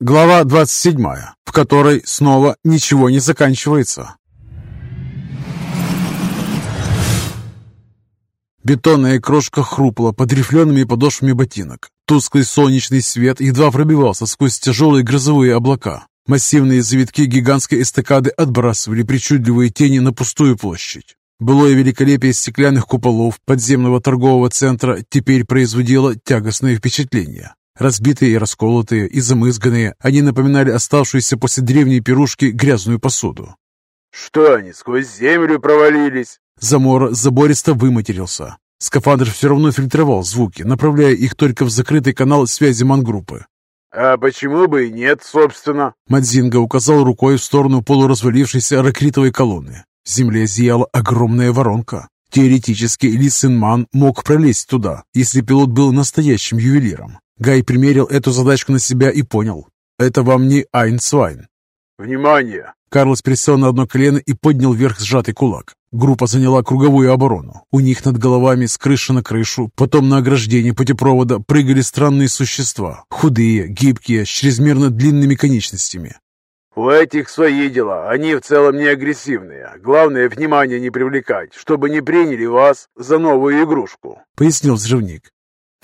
Глава 27, в которой снова ничего не заканчивается. Бетонная крошка хрупла под рифлеными подошвами ботинок. Тусклый солнечный свет едва пробивался сквозь тяжелые грозовые облака. Массивные завитки гигантской эстакады отбрасывали причудливые тени на пустую площадь. Былое великолепие стеклянных куполов подземного торгового центра теперь производило тягостное впечатление. Разбитые и расколотые, и замызганные, они напоминали оставшуюся после древней пирушки грязную посуду. «Что они, сквозь землю провалились?» Замора забористо выматерился. Скафандр все равно фильтровал звуки, направляя их только в закрытый канал связи мангруппы. «А почему бы и нет, собственно?» Мадзинга указал рукой в сторону полуразвалившейся ракритовой колонны. В земле зияла огромная воронка. Теоретически Ли Синман мог пролезть туда, если пилот был настоящим ювелиром. Гай примерил эту задачку на себя и понял. Это вам не Айнсвайн. «Внимание!» Карлос присел на одно колено и поднял вверх сжатый кулак. Группа заняла круговую оборону. У них над головами, с крыши на крышу, потом на ограждении путепровода прыгали странные существа. Худые, гибкие, с чрезмерно длинными конечностями. «У этих свои дела. Они в целом не агрессивные. Главное, внимание не привлекать, чтобы не приняли вас за новую игрушку», — пояснил взрывник.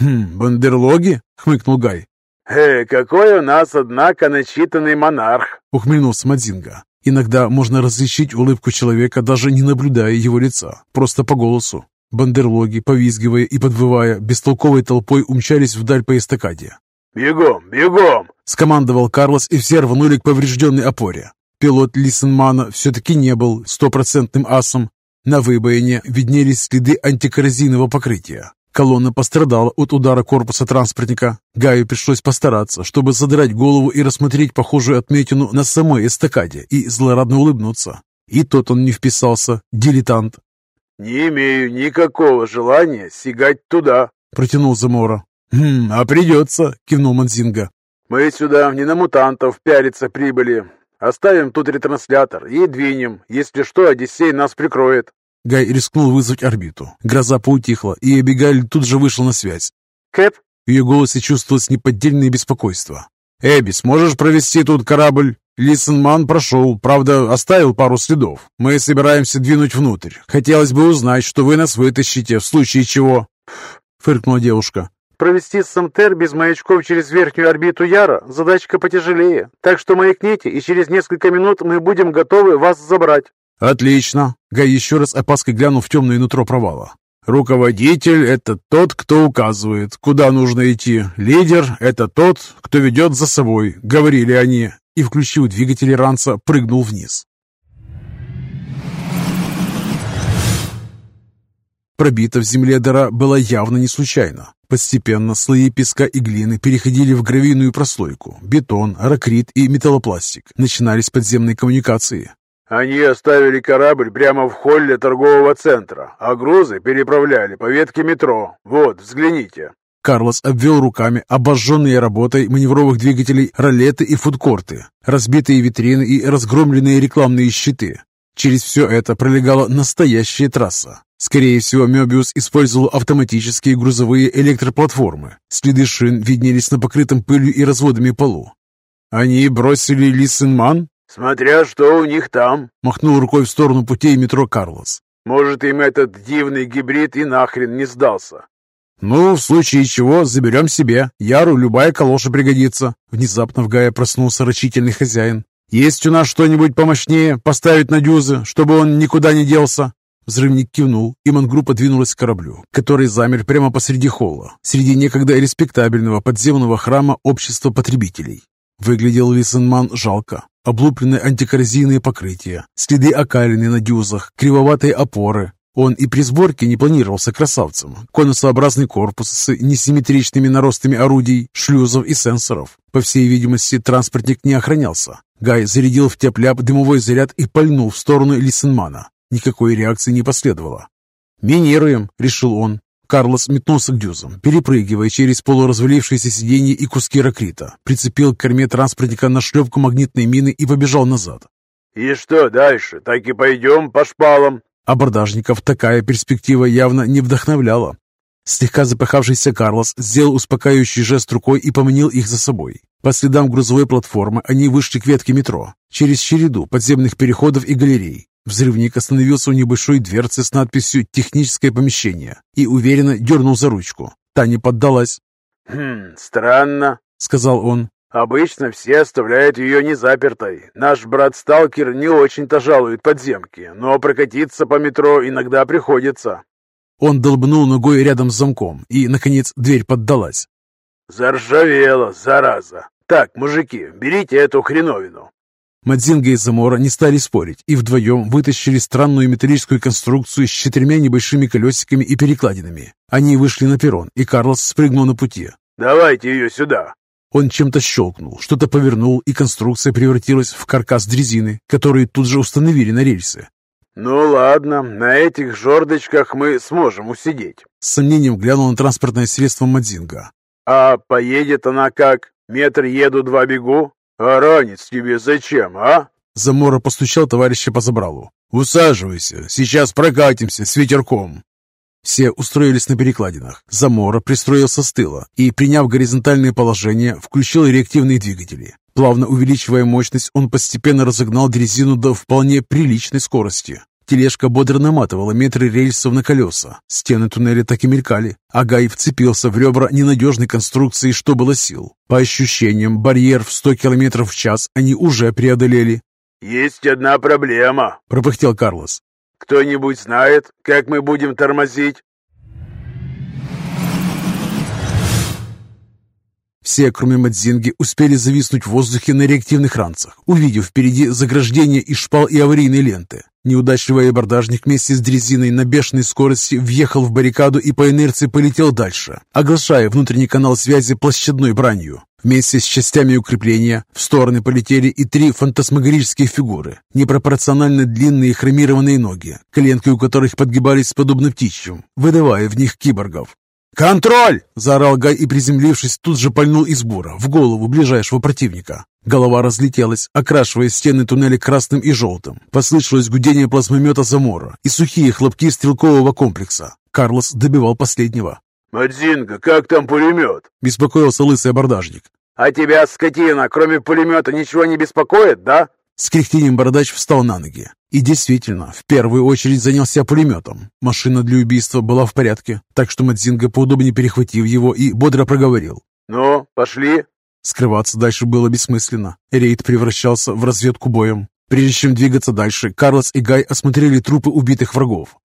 «Хм, бандерлоги?» — хмыкнул Гай. «Э, какой у нас, однако, начитанный монарх!» — ухмыльнулся Мадзинга. Иногда можно различить улыбку человека, даже не наблюдая его лица, просто по голосу. Бандерлоги, повизгивая и подвывая, бестолковой толпой умчались вдаль по эстакаде. «Бегом, бегом!» — скомандовал Карлос, и все рванули к поврежденной опоре. Пилот Лисенмана все-таки не был стопроцентным асом. На выбоине виднелись следы антикоррозийного покрытия. Колонна пострадала от удара корпуса транспортника. Гаю пришлось постараться, чтобы задрать голову и рассмотреть похожую отметину на самой эстакаде и злорадно улыбнуться. И тот он не вписался, дилетант. «Не имею никакого желания сигать туда», — протянул Замора. «Хм, а придется», — кивнул Манзинга. «Мы сюда не на мутантов пялиться прибыли. Оставим тут ретранслятор и двинем. Если что, Одиссей нас прикроет». Гай рискнул вызвать орбиту. Гроза поутихла, и Эбигаль тут же вышел на связь. «Кэп?» В ее голосе чувствовалось неподдельное беспокойство. «Эбби, сможешь провести тут корабль?» Лисенман прошел, правда, оставил пару следов. Мы собираемся двинуть внутрь. Хотелось бы узнать, что вы нас вытащите, в случае чего...» Фыркнула девушка. «Провести Самтер без маячков через верхнюю орбиту Яра – задачка потяжелее. Так что маякните, и через несколько минут мы будем готовы вас забрать». «Отлично!» Гай еще раз опаской глянул в темное нутро провала. «Руководитель — это тот, кто указывает, куда нужно идти. Лидер — это тот, кто ведет за собой», — говорили они. И, включив двигатели ранца, прыгнул вниз. Пробита в земле дыра была явно не случайно. Постепенно слои песка и глины переходили в гравийную прослойку. Бетон, ракрит и металлопластик. Начинались подземные коммуникации. Они оставили корабль прямо в холле торгового центра, а грузы переправляли по ветке метро. Вот, взгляните». Карлос обвел руками обожженные работой маневровых двигателей ролеты и фудкорты, разбитые витрины и разгромленные рекламные щиты. Через все это пролегала настоящая трасса. Скорее всего, Мёбиус использовал автоматические грузовые электроплатформы. Следы шин виднелись на покрытом пылью и разводами полу. «Они бросили Лисенман?» «Смотря что у них там», — махнул рукой в сторону путей метро Карлос. «Может, им этот дивный гибрид и нахрен не сдался». «Ну, в случае чего, заберем себе. Яру любая калоша пригодится». Внезапно в Гая проснулся рачительный хозяин. «Есть у нас что-нибудь помощнее поставить на дюзы, чтобы он никуда не делся?» Взрывник кивнул, и мангруппа двинулась к кораблю, который замер прямо посреди холла, среди некогда респектабельного подземного храма общества потребителей. Выглядел Лисенман жалко. Облупленные антикоррозийные покрытия, следы окалины на дюзах, кривоватые опоры. Он и при сборке не планировался красавцем. Конусообразный корпус с несимметричными наростами орудий, шлюзов и сенсоров. По всей видимости, транспортник не охранялся. Гай зарядил в тепляп дымовой заряд и пальнул в сторону Лисенмана. Никакой реакции не последовало. «Минируем», — решил он. Карлос метнулся к дюзам, перепрыгивая через полуразвалившиеся сиденья и куски ракрита, прицепил к корме транспортника на шлепку магнитной мины и побежал назад. «И что дальше? Так и пойдем по шпалам?» Абордажников такая перспектива явно не вдохновляла. Слегка запыхавшийся Карлос сделал успокаивающий жест рукой и поманил их за собой. По следам грузовой платформы они вышли к ветке метро, через череду подземных переходов и галерей. Взрывник остановился у небольшой дверцы с надписью «Техническое помещение» и уверенно дернул за ручку. Та не поддалась. «Хм, странно», — сказал он. «Обычно все оставляют ее незапертой. Наш брат-сталкер не очень-то жалует подземки, но прокатиться по метро иногда приходится». Он долбнул ногой рядом с замком, и, наконец, дверь поддалась. «Заржавела, зараза! Так, мужики, берите эту хреновину!» Мадзинга и Замора не стали спорить и вдвоем вытащили странную металлическую конструкцию с четырьмя небольшими колесиками и перекладинами. Они вышли на перрон, и Карлос спрыгнул на пути. «Давайте ее сюда!» Он чем-то щелкнул, что-то повернул, и конструкция превратилась в каркас дрезины, который тут же установили на рельсы. «Ну ладно, на этих жердочках мы сможем усидеть», — с сомнением глянул на транспортное средство Мадзинга. «А поедет она как? Метр еду, два бегу? А ранец тебе зачем, а?» Замора постучал товарища по забралу. «Усаживайся, сейчас прокатимся с ветерком». Все устроились на перекладинах. Замора пристроился с тыла и, приняв горизонтальное положение, включил реактивные двигатели. Плавно увеличивая мощность, он постепенно разогнал дрезину до вполне приличной скорости. Тележка бодро наматывала метры рельсов на колеса. Стены туннеля так и мелькали. а Гай вцепился в ребра ненадежной конструкции, что было сил. По ощущениям, барьер в 100 км в час они уже преодолели. «Есть одна проблема», — пропыхтел Карлос. «Кто-нибудь знает, как мы будем тормозить?» Все, кроме Мадзинги, успели зависнуть в воздухе на реактивных ранцах, увидев впереди заграждение из шпал и аварийной ленты. Неудачливый абордажник вместе с дрезиной на бешеной скорости въехал в баррикаду и по инерции полетел дальше, оглашая внутренний канал связи площадной бранью. Вместе с частями укрепления в стороны полетели и три фантасмагорические фигуры, непропорционально длинные хромированные ноги, коленки у которых подгибались подобно птичьим, выдавая в них киборгов. «Контроль!» – заорал Гай и, приземлившись, тут же пальнул из бура в голову ближайшего противника. Голова разлетелась, окрашивая стены туннеля красным и желтым. Послышалось гудение плазмомета Замора и сухие хлопки стрелкового комплекса. Карлос добивал последнего. «Мадзинга, как там пулемет?» – беспокоился лысый абордажник. «А тебя, скотина, кроме пулемета ничего не беспокоит, да?» С кряхтением бородач встал на ноги. И действительно, в первую очередь занялся пулеметом. Машина для убийства была в порядке, так что Мадзинга, поудобнее перехватив его, и бодро проговорил. «Ну, пошли!» Скрываться дальше было бессмысленно. Рейд превращался в разведку боем. Прежде чем двигаться дальше, Карлос и Гай осмотрели трупы убитых врагов.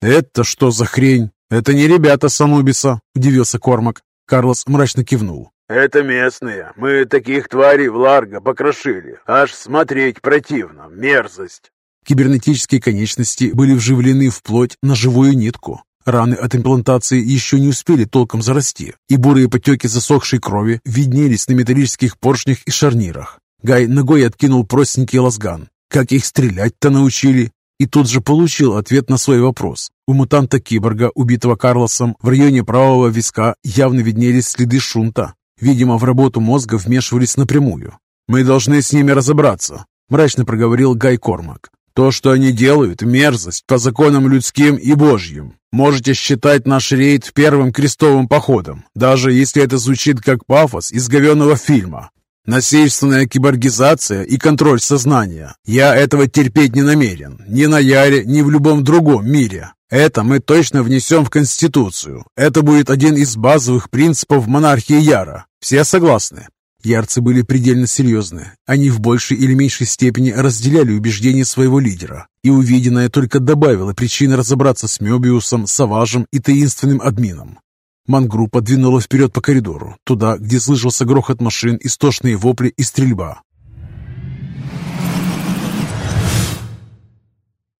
«Это что за хрень? Это не ребята Санубиса», — удивился Кормак. Карлос мрачно кивнул. «Это местные. Мы таких тварей в Ларго покрошили. Аж смотреть противно. Мерзость». Кибернетические конечности были вживлены в плоть на живую нитку. Раны от имплантации еще не успели толком зарасти, и бурые потеки засохшей крови виднелись на металлических поршнях и шарнирах. Гай ногой откинул простенький лазган. Как их стрелять-то научили? И тут же получил ответ на свой вопрос. У мутанта-киборга, убитого Карлосом, в районе правого виска явно виднелись следы шунта. Видимо, в работу мозга вмешивались напрямую. «Мы должны с ними разобраться», – мрачно проговорил Гай Кормак. То, что они делают, мерзость по законам людским и божьим. Можете считать наш рейд первым крестовым походом, даже если это звучит как пафос из говенного фильма. Насильственная киборгизация и контроль сознания. Я этого терпеть не намерен. Ни на Яре, ни в любом другом мире. Это мы точно внесем в Конституцию. Это будет один из базовых принципов монархии Яра. Все согласны? Ярцы были предельно серьезны. Они в большей или меньшей степени разделяли убеждения своего лидера. И увиденное только добавило причины разобраться с Мёбиусом, Саважем и таинственным админом. Мангруппа двинула вперед по коридору, туда, где слышался грохот машин, истошные вопли и стрельба.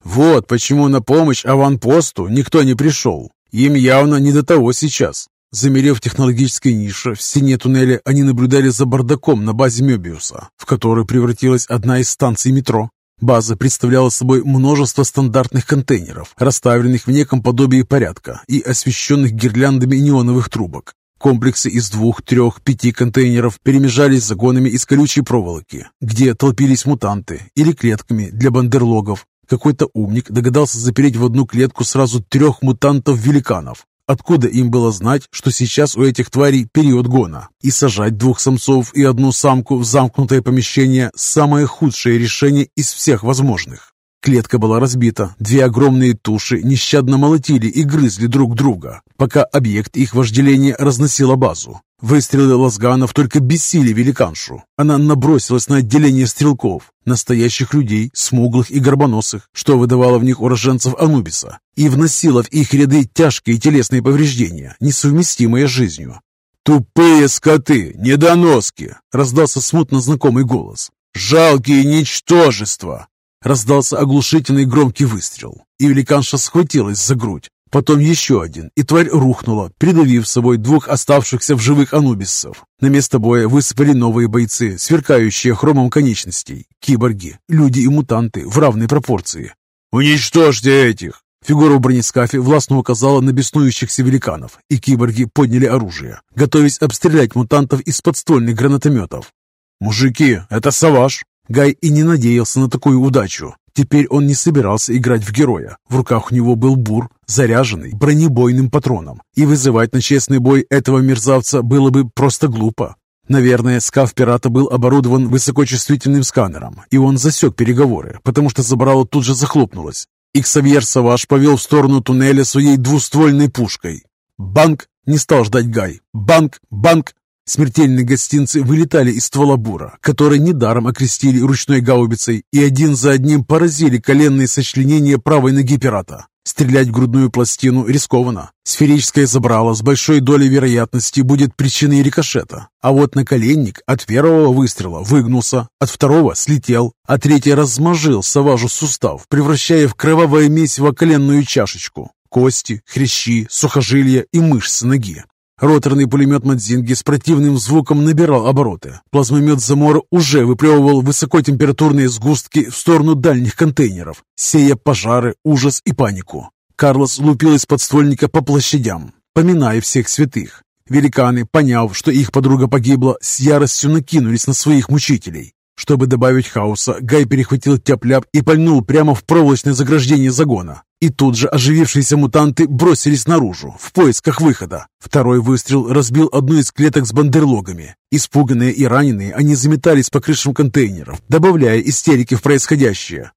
Вот почему на помощь аванпосту никто не пришел. Им явно не до того сейчас. Замерев технологической нише в стене туннеля, они наблюдали за бардаком на базе Мебиуса, в которую превратилась одна из станций метро. База представляла собой множество стандартных контейнеров, расставленных в неком подобии порядка и освещенных гирляндами неоновых трубок. Комплексы из двух, трех, пяти контейнеров перемежались загонами из колючей проволоки, где толпились мутанты, или клетками для бандерлогов. Какой-то умник догадался запереть в одну клетку сразу трех мутантов-великанов, Откуда им было знать, что сейчас у этих тварей период гона? И сажать двух самцов и одну самку в замкнутое помещение – самое худшее решение из всех возможных. Клетка была разбита, две огромные туши нещадно молотили и грызли друг друга, пока объект их вожделения разносила базу. Выстрелы лазганов только бесили великаншу. Она набросилась на отделение стрелков, настоящих людей, смуглых и горбоносых, что выдавало в них уроженцев Анубиса, и вносила в их ряды тяжкие телесные повреждения, несовместимые с жизнью. «Тупые скоты! Недоноски!» — раздался смутно знакомый голос. «Жалкие ничтожества!» Раздался оглушительный громкий выстрел, и великанша схватилась за грудь, Потом еще один, и тварь рухнула, придавив собой двух оставшихся в живых анубисов. На место боя высыпали новые бойцы, сверкающие хромом конечностей. Киборги, люди и мутанты в равной пропорции. «Уничтожьте этих!» Фигура в бронескафе властно указала на беснующихся великанов, и киборги подняли оружие, готовясь обстрелять мутантов из подствольных гранатометов. «Мужики, это Саваш!» Гай и не надеялся на такую удачу. Теперь он не собирался играть в героя. В руках у него был бур, заряженный бронебойным патроном, и вызывать на честный бой этого мерзавца было бы просто глупо. Наверное, скаф пирата был оборудован высокочувствительным сканером, и он засек переговоры, потому что забрало тут же захлопнулось. И Ксавьер Саваш повел в сторону туннеля своей двуствольной пушкой. «Банк!» — не стал ждать Гай. «Банк! Банк!» Смертельные гостинцы вылетали из ствола бура, который недаром окрестили ручной гаубицей, и один за одним поразили коленные сочленения правой ноги пирата. Стрелять в грудную пластину рискованно. Сферическое забрало с большой долей вероятности будет причиной рикошета. А вот наколенник от первого выстрела выгнулся, от второго слетел, а третий размажил саважу сустав, превращая в кровавое месиво коленную чашечку. Кости, хрящи, сухожилия и мышцы ноги. Роторный пулемет Мадзинги с противным звуком набирал обороты. Плазмомет Замора уже выплевывал высокотемпературные сгустки в сторону дальних контейнеров, сея пожары, ужас и панику. Карлос лупил из подствольника по площадям, поминая всех святых. Великаны, поняв, что их подруга погибла, с яростью накинулись на своих мучителей. Чтобы добавить хаоса, Гай перехватил тяп-ляп и пальнул прямо в проволочное заграждение загона. И тут же оживившиеся мутанты бросились наружу, в поисках выхода. Второй выстрел разбил одну из клеток с бандерлогами. Испуганные и раненые, они заметались по крышам контейнеров, добавляя истерики в происходящее.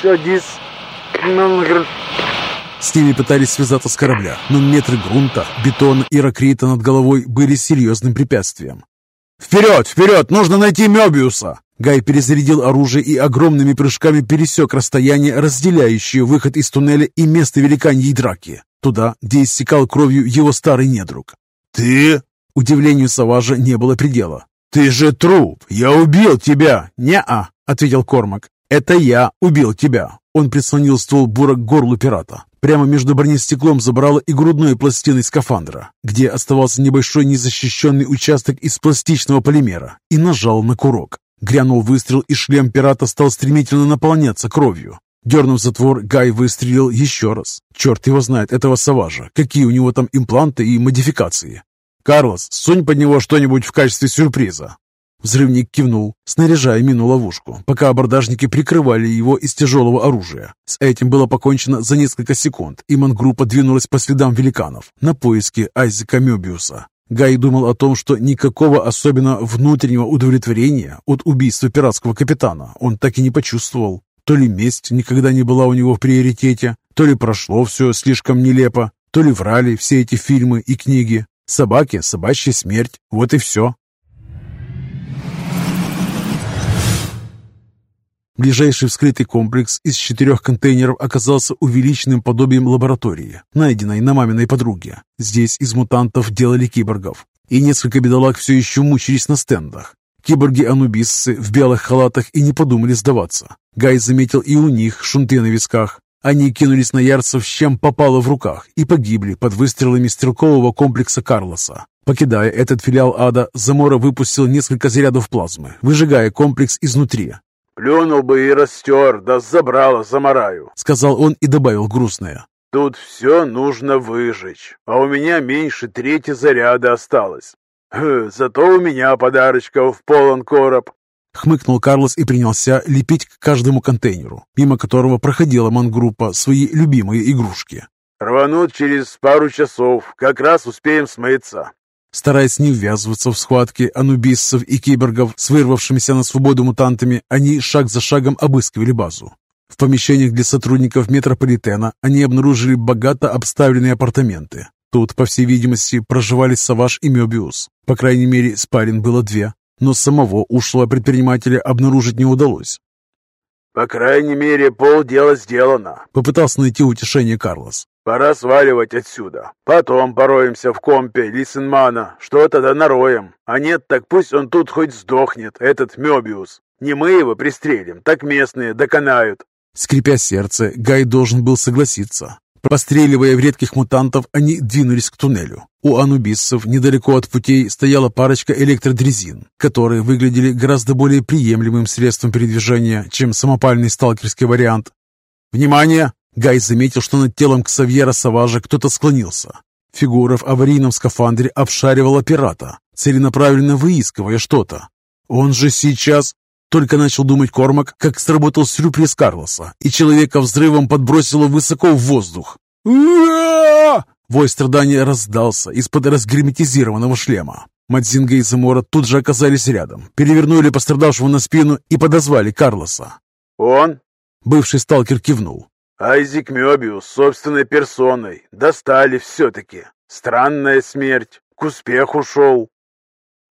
«Садись, с ними пытались связаться с корабля, но метры грунта, бетона и ракрита над головой были серьезным препятствием. «Вперед! Вперед! Нужно найти Мебиуса!» Гай перезарядил оружие и огромными прыжками пересек расстояние, разделяющее выход из туннеля и место великаньей драки, туда, где иссекал кровью его старый недруг. «Ты?» Удивлению Саважа не было предела. «Ты же труп! Я убил тебя!» «Не-а!» — ответил Кормак. «Это я убил тебя!» Он прислонил ствол бура к горлу пирата. Прямо между бронестеклом забрало и грудной пластиной скафандра, где оставался небольшой незащищенный участок из пластичного полимера, и нажал на курок. Грянул выстрел, и шлем пирата стал стремительно наполняться кровью. Дернув затвор, Гай выстрелил еще раз. Черт его знает, этого Саважа. Какие у него там импланты и модификации. «Карлос, сунь под него что-нибудь в качестве сюрприза». Взрывник кивнул, снаряжая мину-ловушку, пока абордажники прикрывали его из тяжелого оружия. С этим было покончено за несколько секунд, и мангруппа двинулась по следам великанов на поиски Айзека Мёбиуса. Гай думал о том, что никакого особенно внутреннего удовлетворения от убийства пиратского капитана он так и не почувствовал. То ли месть никогда не была у него в приоритете, то ли прошло все слишком нелепо, то ли врали все эти фильмы и книги. Собаки, собачья смерть, вот и все. Ближайший вскрытый комплекс из четырех контейнеров оказался увеличенным подобием лаборатории, найденной на маминой подруге. Здесь из мутантов делали киборгов, и несколько бедолаг все еще мучились на стендах. Киборги-анубисцы в белых халатах и не подумали сдаваться. Гай заметил и у них шунты на висках. Они кинулись на ярцев, чем попало в руках, и погибли под выстрелами стрелкового комплекса Карлоса. Покидая этот филиал ада, Замора выпустил несколько зарядов плазмы, выжигая комплекс изнутри. «Плюнул бы и растер, да забрало замараю», — сказал он и добавил грустное. «Тут все нужно выжечь, а у меня меньше трети заряда осталось. Хм, зато у меня подарочков полон короб». Хмыкнул Карлос и принялся лепить к каждому контейнеру, мимо которого проходила мангруппа свои любимые игрушки. Рванут через пару часов, как раз успеем смыться. Стараясь не ввязываться в схватки анубисцев и киборгов с вырвавшимися на свободу мутантами, они шаг за шагом обыскивали базу. В помещениях для сотрудников метрополитена они обнаружили богато обставленные апартаменты. Тут, по всей видимости, проживали Саваш и Мёбиус. По крайней мере, спарин было две, но самого ушлого предпринимателя обнаружить не удалось. «По крайней мере, полдела сделано», — попытался найти утешение Карлос. «Пора сваливать отсюда. Потом пороемся в компе Лисенмана, что-то да нароем. А нет, так пусть он тут хоть сдохнет, этот Мёбиус. Не мы его пристрелим, так местные доконают». Скрипя сердце, Гай должен был согласиться. Постреливая в редких мутантов, они двинулись к туннелю. У анубиссов недалеко от путей стояла парочка электродрезин, которые выглядели гораздо более приемлемым средством передвижения, чем самопальный сталкерский вариант. «Внимание!» Гай заметил, что над телом Ксавьера Саважа кто-то склонился. Фигура в аварийном скафандре обшаривала пирата, целенаправленно выискивая что-то. «Он же сейчас...» Только начал думать Кормак, как сработал сюрприз Карлоса, и человека взрывом подбросило высоко в воздух. Вой страдания раздался из-под разгерметизированного шлема. Мадзинга и Замора тут же оказались рядом, перевернули пострадавшего на спину и подозвали Карлоса. «Он?» Бывший сталкер кивнул. «Айзек Мёбиус собственной персоной. Достали все-таки. Странная смерть. К успеху шел».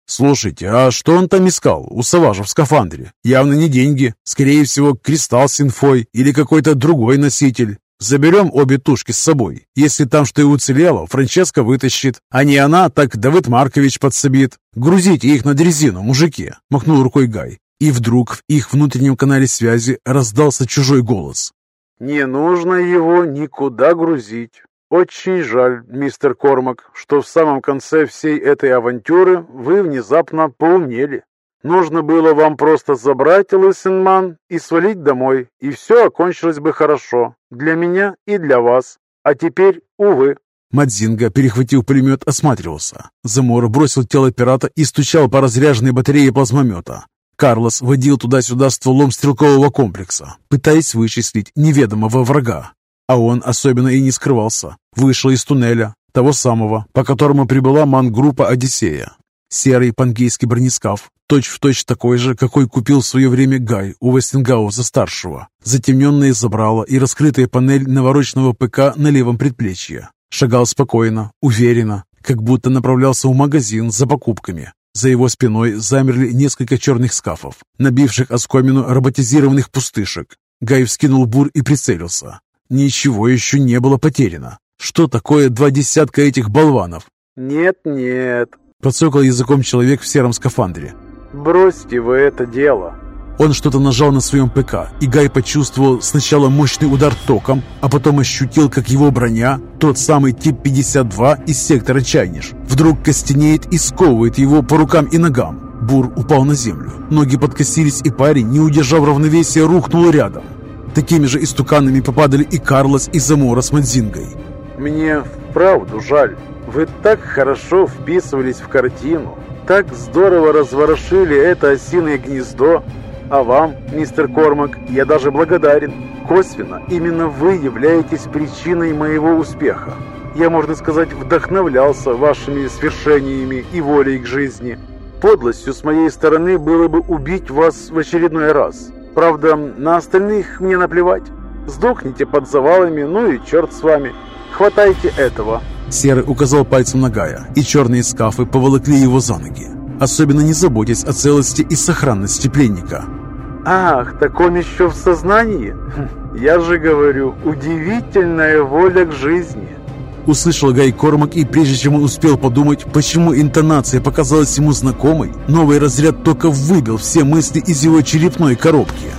«Слушайте, а что он там искал у Саважа в скафандре? Явно не деньги. Скорее всего, кристалл с инфой или какой-то другой носитель. Заберем обе тушки с собой. Если там что и уцелело, Франческа вытащит. А не она, так Давид Маркович подсобит. Грузите их на дрезину, мужики!» – махнул рукой Гай. И вдруг в их внутреннем канале связи раздался чужой голос. «Не нужно его никуда грузить. Очень жаль, мистер Кормак, что в самом конце всей этой авантюры вы внезапно поумнели. Нужно было вам просто забрать Лысенман и свалить домой, и все окончилось бы хорошо. Для меня и для вас. А теперь, увы. Мадзинга, перехватив пулемет, осматривался. Замора бросил тело пирата и стучал по разряженной батарее плазмомета. Карлос водил туда-сюда стволом стрелкового комплекса, пытаясь вычислить неведомого врага. А он особенно и не скрывался. Вышел из туннеля, того самого, по которому прибыла мангруппа «Одиссея». Серый пангейский бронескаф, точь-в-точь такой же, какой купил в свое время Гай у Вестингауза-старшего. Затемненное забрало и раскрытая панель навороченного ПК на левом предплечье. Шагал спокойно, уверенно, как будто направлялся в магазин за покупками. За его спиной замерли несколько черных скафов, набивших оскомину роботизированных пустышек. Гай вскинул бур и прицелился. Ничего еще не было потеряно. Что такое два десятка этих болванов? «Нет-нет», — подсокал языком человек в сером скафандре. «Бросьте вы это дело». Он что-то нажал на своем ПК, и Гай почувствовал сначала мощный удар током, а потом ощутил, как его броня, тот самый тип 52 из сектора Чайниш, вдруг костенеет и сковывает его по рукам и ногам. Бур упал на землю. Ноги подкосились, и парень, не удержав равновесия, рухнул рядом. Такими же истуканами попадали и Карлос, и Замора с Мадзингой. «Мне вправду жаль. Вы так хорошо вписывались в картину, так здорово разворошили это осиное гнездо. А вам, мистер Кормак, я даже благодарен. Косвенно, именно вы являетесь причиной моего успеха. Я, можно сказать, вдохновлялся вашими свершениями и волей к жизни. Подлостью с моей стороны было бы убить вас в очередной раз. Правда, на остальных мне наплевать. Сдохните под завалами, ну и черт с вами. Хватайте этого». Серый указал пальцем на Гая, и черные скафы поволокли его за ноги, особенно не заботясь о целости и сохранности пленника. «Ах, так он еще в сознании? Я же говорю, удивительная воля к жизни». Услышал Гай Кормак, и прежде чем он успел подумать, почему интонация показалась ему знакомой, новый разряд только выбил все мысли из его черепной коробки.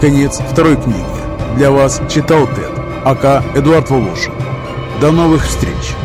Конец второй книги. Для вас читал Тед, АК Эдуард Волошин. До новых встреч!